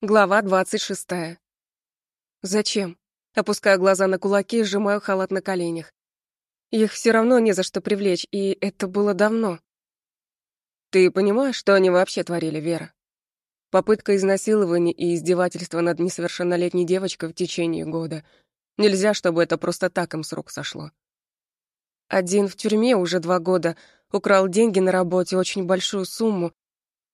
Глава двадцать шестая. Зачем? Опускаю глаза на кулаки сжимаю халат на коленях. Их все равно не за что привлечь, и это было давно. Ты понимаешь, что они вообще творили, Вера? Попытка изнасилования и издевательства над несовершеннолетней девочкой в течение года. Нельзя, чтобы это просто так им с рук сошло. Один в тюрьме уже два года, украл деньги на работе, очень большую сумму,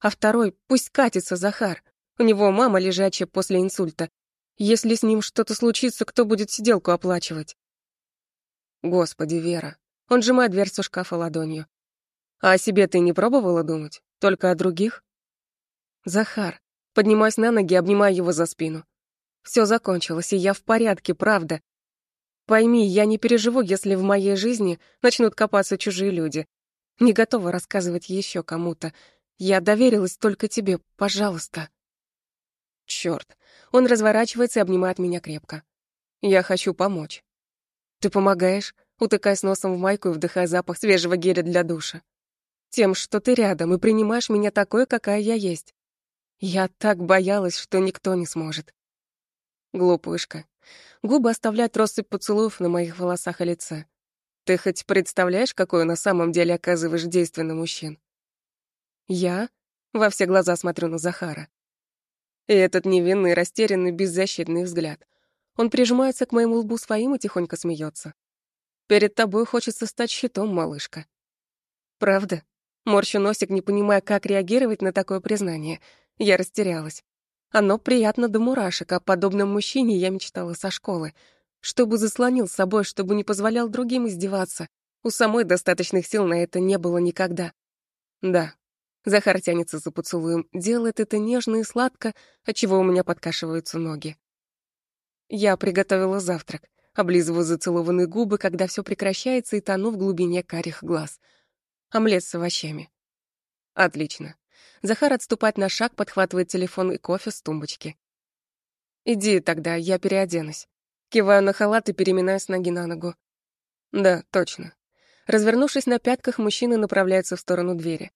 а второй пусть катится Захар. У него мама лежачая после инсульта. Если с ним что-то случится, кто будет сиделку оплачивать? Господи, Вера. Он сжимает дверцу шкафа ладонью. А о себе ты не пробовала думать? Только о других? Захар. Поднимаюсь на ноги, обнимаю его за спину. Все закончилось, и я в порядке, правда. Пойми, я не переживу, если в моей жизни начнут копаться чужие люди. Не готова рассказывать еще кому-то. Я доверилась только тебе, пожалуйста. Черт, он разворачивается и обнимает меня крепко. Я хочу помочь. Ты помогаешь, утыкаясь носом в майку и вдыхая запах свежего геля для душа. Тем, что ты рядом и принимаешь меня такой, какая я есть. Я так боялась, что никто не сможет. Глупышка. Губы оставляют россыпь поцелуев на моих волосах и лице. Ты хоть представляешь, какое на самом деле оказываешь действие на мужчин? Я во все глаза смотрю на Захара. И этот невинный, растерянный, беззащитный взгляд. Он прижимается к моему лбу своим и тихонько смеется. Перед тобой хочется стать щитом, малышка. Правда? Морщу носик, не понимая, как реагировать на такое признание. Я растерялась. Оно приятно до мурашек, о подобном мужчине я мечтала со школы. Чтобы заслонил с собой, чтобы не позволял другим издеваться. У самой достаточных сил на это не было никогда. Да, Захар тянется за поцелуем, делает это нежно и сладко, отчего у меня подкашиваются ноги. Я приготовила завтрак, облизываю зацелованные губы, когда все прекращается и тону в глубине карих глаз. Омлет с овощами. Отлично. Захар отступает на шаг, подхватывает телефон и кофе с тумбочки. «Иди тогда, я переоденусь». Киваю на халат и переминаюсь с ноги на ногу. «Да, точно». Развернувшись на пятках, мужчина направляется в сторону двери.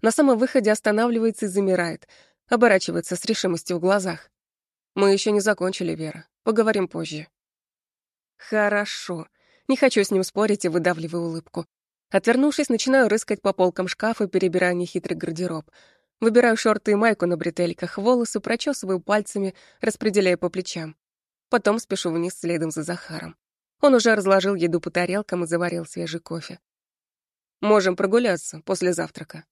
На самом выходе останавливается и замирает, оборачивается с решимостью в глазах. Мы еще не закончили, Вера. Поговорим позже. Хорошо. Не хочу с ним спорить и выдавливаю улыбку. Отвернувшись, начинаю рыскать по полкам шкафа, перебирая нехитрый гардероб. Выбираю шорты и майку на бретельках, волосы прочесываю пальцами, распределяя по плечам. Потом спешу вниз следом за Захаром. Он уже разложил еду по тарелкам и заварил свежий кофе. Можем прогуляться после завтрака.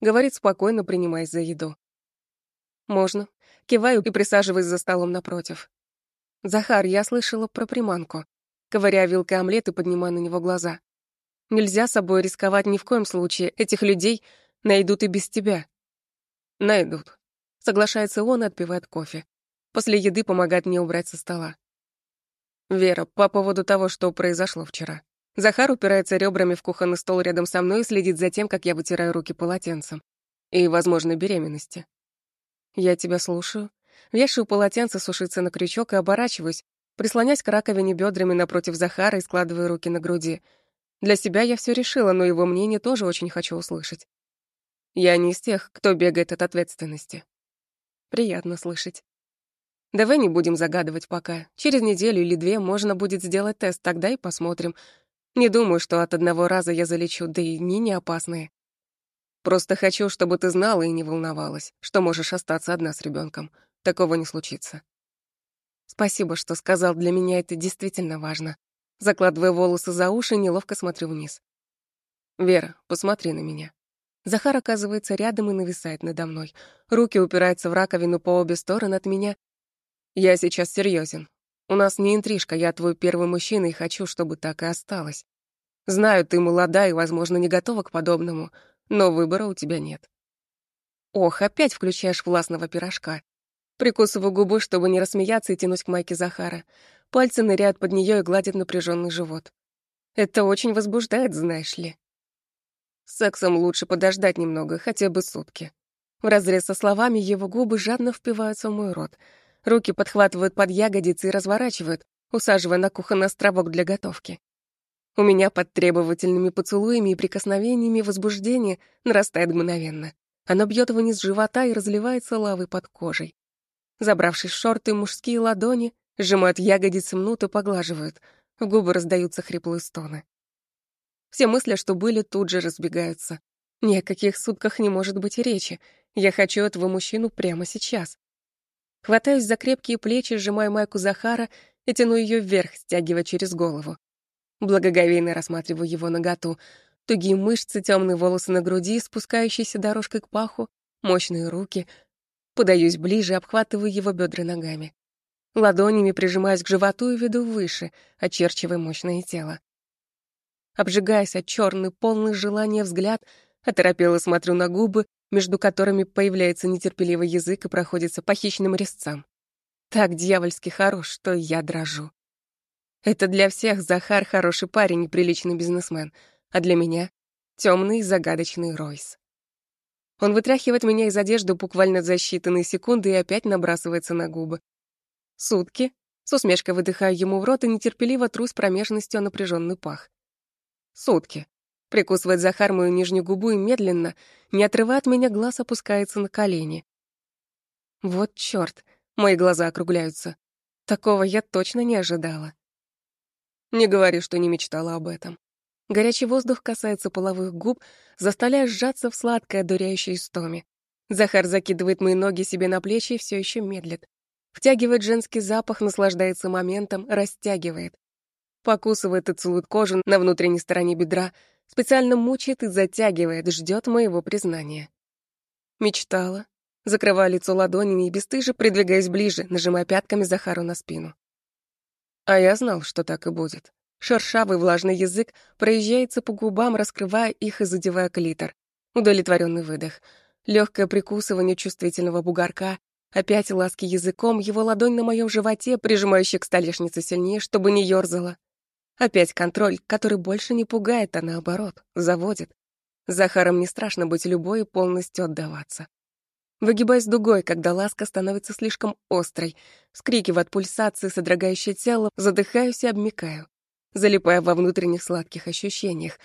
Говорит спокойно, принимаясь за еду. Можно. Киваю и присаживаюсь за столом напротив. Захар, я слышала про приманку. Ковыряя вилкой омлет и поднимая на него глаза. Нельзя собой рисковать ни в коем случае. Этих людей найдут и без тебя. Найдут. Соглашается он и отпивает кофе. После еды помогает мне убрать со стола. Вера, по поводу того, что произошло вчера. Захар упирается ребрами в кухонный стол рядом со мной и следит за тем, как я вытираю руки полотенцем. И, возможно, беременности. Я тебя слушаю. Вешаю полотенце сушиться на крючок и оборачиваюсь, прислонясь к раковине бедрами напротив Захара и складываю руки на груди. Для себя я все решила, но его мнение тоже очень хочу услышать. Я не из тех, кто бегает от ответственности. Приятно слышать. Давай не будем загадывать пока. Через неделю или две можно будет сделать тест, тогда и посмотрим, не думаю, что от одного раза я залечу, да и дни не опасные. Просто хочу, чтобы ты знала и не волновалась, что можешь остаться одна с ребенком. Такого не случится. Спасибо, что сказал, для меня это действительно важно. Закладывая волосы за уши, неловко смотрю вниз. Вера, посмотри на меня. Захар оказывается рядом и нависает надо мной. Руки упираются в раковину по обе стороны от меня. Я сейчас серьезен. У нас не интрижка, я твой первый мужчина и хочу, чтобы так и осталось. Знаю, ты молода и, возможно, не готова к подобному, но выбора у тебя нет. Ох, опять включаешь властного пирожка. Прикусываю губу, чтобы не рассмеяться и тянусь к майке Захара. Пальцы ныряют под нее и гладят напряженный живот. Это очень возбуждает, знаешь ли. Сексом лучше подождать немного, хотя бы сутки. Вразрез со словами его губы жадно впиваются в мой рот — Руки подхватывают под ягодицы и разворачивают, усаживая на кухонный островок для готовки. У меня под требовательными поцелуями и прикосновениями возбуждение нарастает мгновенно. Оно бьет вниз живота и разливается лавой под кожей. Забравшись в шорты, мужские ладони сжимают ягодицы, мнут и поглаживают. В губы раздаются хриплые стоны. Все мысли, что были, тут же разбегаются. Ни о каких сутках не может быть речи. Я хочу этого мужчину прямо сейчас. Хватаюсь за крепкие плечи, сжимаю майку Захара и тяну ее вверх, стягивая через голову. Благоговейно рассматриваю его наготу. Тугие мышцы, темные волосы на груди, спускающиеся дорожкой к паху, мощные руки. Подаюсь ближе, обхватываю его бедра ногами. Ладонями прижимаюсь к животу и веду выше, очерчивая мощное тело. Обжигаясь от черный, полный желания взгляд, оторопело смотрю на губы, между которыми появляется нетерпеливый язык и проходится по хищным резцам. Так дьявольски хорош, что я дрожу. Это для всех Захар хороший парень и приличный бизнесмен, а для меня — темный загадочный Ройс. Он вытряхивает меня из одежды буквально за считанные секунды и опять набрасывается на губы. Сутки. С усмешкой выдыхаю ему в рот и нетерпеливо трусь промежностью напряженный пах. Сутки. Прикусывает Захар мою нижнюю губу и медленно, не отрывая от меня глаз, опускается на колени. Вот чёрт, мои глаза округляются. Такого я точно не ожидала. Не говори, что не мечтала об этом. Горячий воздух касается половых губ, заставляя сжаться в сладкое, одуряющее истоме. Захар закидывает мои ноги себе на плечи и все еще медлит. Втягивает женский запах, наслаждается моментом, растягивает. Покусывает и целует кожу на внутренней стороне бедра, Специально мучает и затягивает, ждет моего признания. Мечтала. Закрывая лицо ладонями и бесстыже придвигаясь ближе, нажимая пятками Захару на спину. А я знал, что так и будет. Шершавый влажный язык проезжается по губам, раскрывая их и задевая клитор. Удовлетворенный выдох. Легкое прикусывание чувствительного бугорка, опять ласки языком, его ладонь на моем животе, прижимающая к столешнице сильнее, чтобы не ёрзала. Опять контроль, который больше не пугает, а наоборот, заводит. Захаром не страшно быть любой и полностью отдаваться. Выгибаясь дугой, когда ласка становится слишком острой, вскрикивая от пульсации, содрогающее тело, задыхаюсь и обмикаю, залипая во внутренних сладких ощущениях.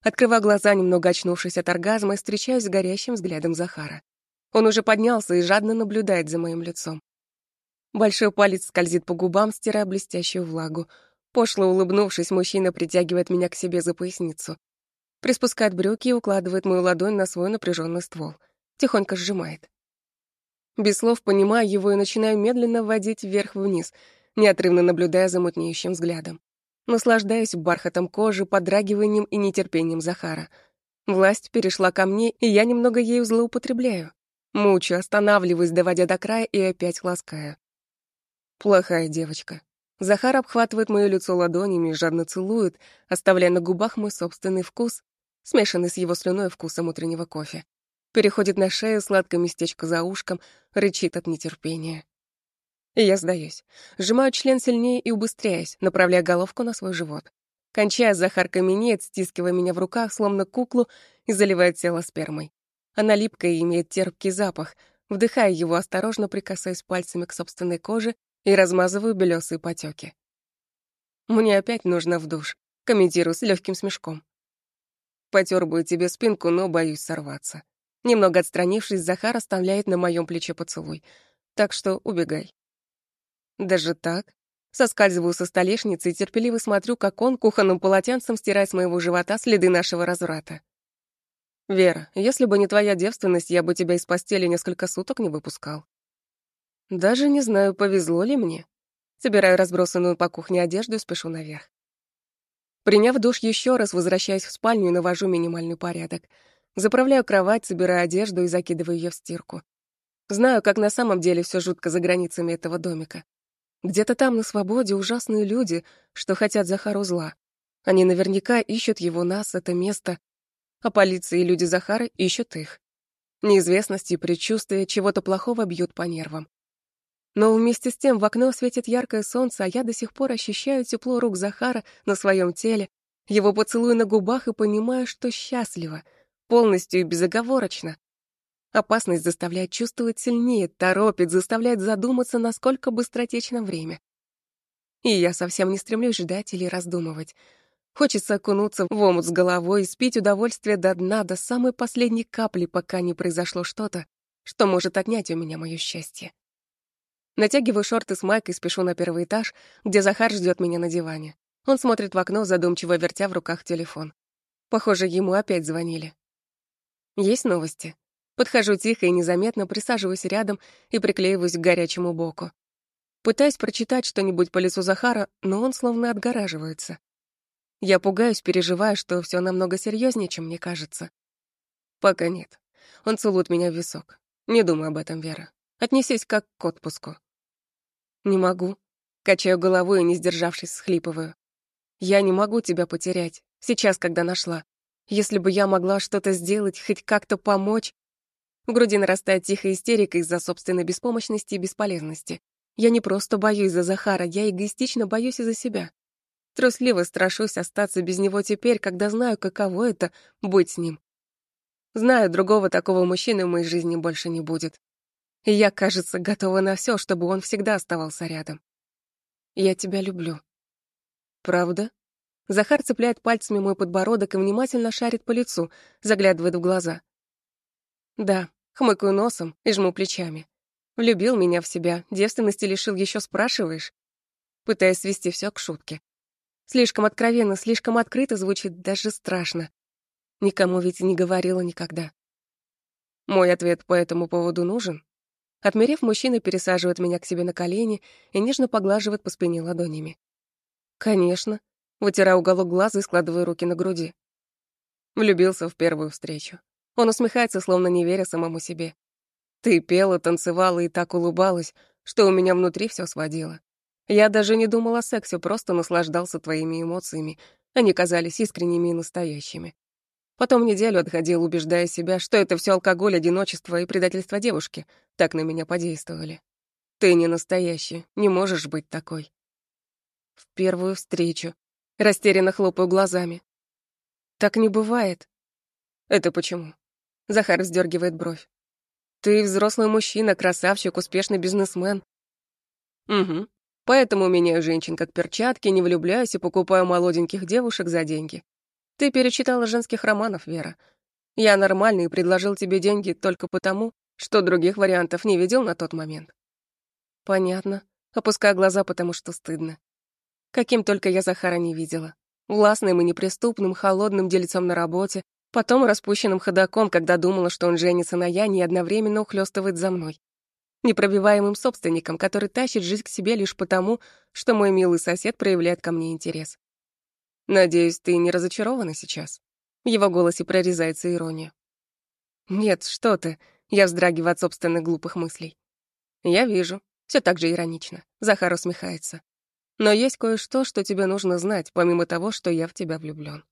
Открываю глаза, немного очнувшись от оргазма, встречаюсь с горящим взглядом Захара. Он уже поднялся и жадно наблюдает за моим лицом. Большой палец скользит по губам, стирая блестящую влагу. Пошло улыбнувшись, мужчина притягивает меня к себе за поясницу. Приспускает брюки и укладывает мою ладонь на свой напряженный ствол. Тихонько сжимает. Без слов понимаю его и начинаю медленно вводить вверх-вниз, неотрывно наблюдая за мутнеющим взглядом. Наслаждаюсь бархатом кожи, подрагиванием и нетерпением Захара. Власть перешла ко мне, и я немного ею злоупотребляю. Мучу, останавливаюсь, доводя до края и опять ласкаю. Плохая девочка. Захар обхватывает моё лицо ладонями и жадно целует, оставляя на губах мой собственный вкус, смешанный с его слюной вкусом утреннего кофе. Переходит на шею, сладкое местечко за ушком, рычит от нетерпения. И я сдаюсь. Сжимаю член сильнее и убыстряюсь, направляя головку на свой живот. Кончая, Захар каменеет, стискивая меня в руках, словно куклу, и заливает тело спермой. Она липкая и имеет терпкий запах. Вдыхая его, осторожно прикасаясь пальцами к собственной коже и размазываю белесые потеки. Мне опять нужно в душ. Комментирую с легким смешком. Потер бы тебе спинку, но боюсь сорваться. Немного отстранившись, Захар оставляет на моем плече поцелуй. Так что убегай. Даже так? Соскальзываю со столешницы и терпеливо смотрю, как он кухонным полотенцем стирает с моего живота следы нашего разврата. «Вера, если бы не твоя девственность, я бы тебя из постели несколько суток не выпускал. Даже не знаю, повезло ли мне. Собираю разбросанную по кухне одежду и спешу наверх. Приняв душ еще раз, возвращаюсь в спальню и навожу минимальный порядок. Заправляю кровать, собираю одежду и закидываю ее в стирку. Знаю, как на самом деле все жутко за границами этого домика. Где-то там на свободе ужасные люди, что хотят Захару зла. Они наверняка ищут его, нас, это место. А полиция и люди Захара ищут их. Неизвестность и предчувствие чего-то плохого бьют по нервам. Но вместе с тем в окно светит яркое солнце, а я до сих пор ощущаю тепло рук Захара на своем теле, его поцелуй на губах и понимаю, что счастлива, полностью и безоговорочно. Опасность заставляет чувствовать сильнее, торопит, заставляет задуматься, насколько быстротечно время. И я совсем не стремлюсь ждать или раздумывать. Хочется окунуться в омут с головой и спить удовольствие до дна, до самой последней капли, пока не произошло что-то, что может отнять у меня мое счастье. Натягиваю шорты с майкой и спешу на первый этаж, где Захар ждет меня на диване. Он смотрит в окно, задумчиво вертя в руках телефон. Похоже, ему опять звонили. Есть новости? Подхожу тихо и незаметно, присаживаюсь рядом и приклеиваюсь к горячему боку. Пытаюсь прочитать что-нибудь по лицу Захара, но он словно отгораживается. Я пугаюсь, переживая, что все намного серьезнее, чем мне кажется. Пока нет. Он целует меня в висок. Не думай об этом, Вера. Отнесись как к отпуску. Не могу. Качаю головой и, не сдержавшись, схлипываю. Я не могу тебя потерять, сейчас, когда нашла. Если бы я могла что-то сделать, хоть как-то помочь... В груди нарастает тихая истерика из-за собственной беспомощности и бесполезности. Я не просто боюсь за Захара, я эгоистично боюсь из-за себя. Трусливо страшусь остаться без него теперь, когда знаю, каково это — быть с ним. Знаю, другого такого мужчины в моей жизни больше не будет. И я, кажется, готова на все, чтобы он всегда оставался рядом. Я тебя люблю. Правда? Захар цепляет пальцами мой подбородок и внимательно шарит по лицу, заглядывает в глаза. Да, хмыкаю носом и жму плечами. Влюбил меня в себя, девственности лишил, еще спрашиваешь? Пытаясь свести все к шутке. Слишком откровенно, слишком открыто звучит, даже страшно. Никому ведь не говорила никогда. Мой ответ по этому поводу нужен. Отмерев, мужчина пересаживает меня к себе на колени и нежно поглаживает по спине ладонями. Конечно. Вытираю уголок глаза и складываю руки на груди. Влюбился в первую встречу. Он усмехается, словно не веря самому себе. Ты пела, танцевала и так улыбалась, что у меня внутри все сводило. Я даже не думал о сексе, просто наслаждался твоими эмоциями. Они казались искренними и настоящими. Потом неделю отходил, убеждая себя, что это все алкоголь, одиночество и предательство девушки. Так на меня подействовали. Ты не настоящий, не можешь быть такой. В первую встречу. Растерянно хлопаю глазами. Так не бывает. Это почему? Захар вздергивает бровь. Ты взрослый мужчина, красавчик, успешный бизнесмен. Угу. Поэтому меняю женщин как перчатки, не влюбляюсь и покупаю молоденьких девушек за деньги. Ты перечитала женских романов, Вера. Я нормальный и предложил тебе деньги только потому, что других вариантов не видел на тот момент. Понятно. Опускаю глаза, потому что стыдно. Каким только я Захара не видела. Властным и неприступным, холодным делицом на работе, Потом распущенным ходаком, когда думала, что он женится на Яне и одновременно ухлёстывает за мной. Непробиваемым собственником, который тащит жизнь к себе лишь потому, что мой милый сосед проявляет ко мне интерес. Надеюсь, ты не разочарована сейчас? В его голосе прорезается ирония. Нет, что ты, я вздрагиваю от собственных глупых мыслей. Я вижу, все так же иронично. Захар усмехается. Но есть кое-что, что тебе нужно знать, помимо того, что я в тебя влюблён.